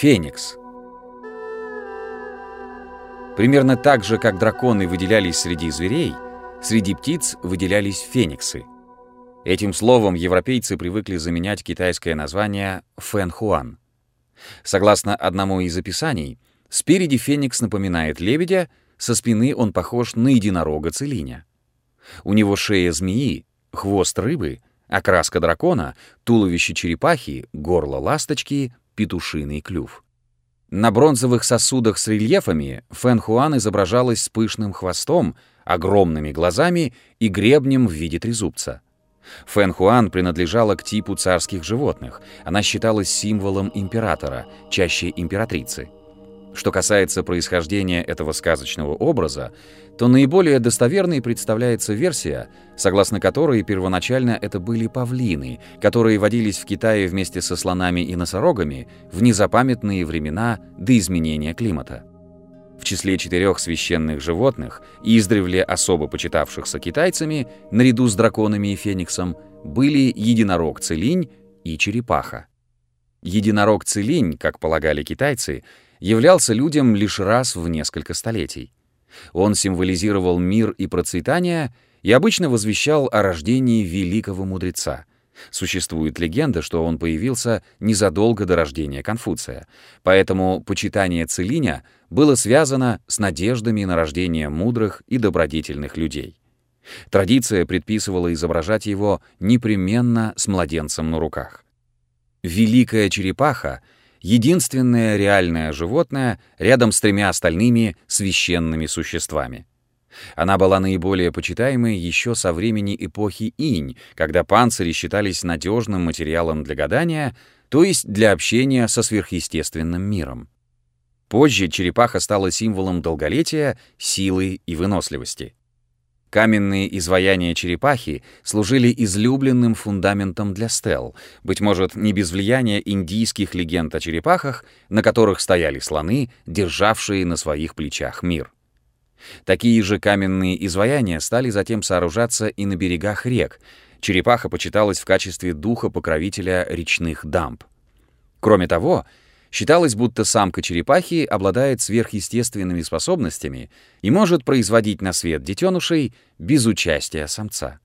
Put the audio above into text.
Феникс. Примерно так же, как драконы выделялись среди зверей, среди птиц выделялись фениксы. Этим словом европейцы привыкли заменять китайское название фэнхуан. Согласно одному из описаний, спереди феникс напоминает лебедя, со спины он похож на единорога-целиня. У него шея змеи, хвост рыбы, окраска дракона, туловище черепахи, горло ласточки, петушиный клюв. На бронзовых сосудах с рельефами Фэн Хуан изображалась с пышным хвостом, огромными глазами и гребнем в виде трезубца. Фэн Хуан принадлежала к типу царских животных. Она считалась символом императора, чаще императрицы. Что касается происхождения этого сказочного образа, то наиболее достоверной представляется версия, согласно которой первоначально это были павлины, которые водились в Китае вместе со слонами и носорогами в незапамятные времена до изменения климата. В числе четырех священных животных, издревле особо почитавшихся китайцами, наряду с драконами и фениксом, были единорог-целинь и черепаха. Единорог-целинь, как полагали китайцы, являлся людям лишь раз в несколько столетий. Он символизировал мир и процветание и обычно возвещал о рождении великого мудреца. Существует легенда, что он появился незадолго до рождения Конфуция, поэтому почитание Целиня было связано с надеждами на рождение мудрых и добродетельных людей. Традиция предписывала изображать его непременно с младенцем на руках. Великая черепаха — единственное реальное животное рядом с тремя остальными священными существами. Она была наиболее почитаемой еще со времени эпохи Инь, когда панцири считались надежным материалом для гадания, то есть для общения со сверхъестественным миром. Позже черепаха стала символом долголетия, силы и выносливости. Каменные изваяния черепахи служили излюбленным фундаментом для стел, быть может, не без влияния индийских легенд о черепахах, на которых стояли слоны, державшие на своих плечах мир. Такие же каменные изваяния стали затем сооружаться и на берегах рек. Черепаха почиталась в качестве духа-покровителя речных дамб. Кроме того, Считалось, будто самка черепахи обладает сверхъестественными способностями и может производить на свет детенышей без участия самца.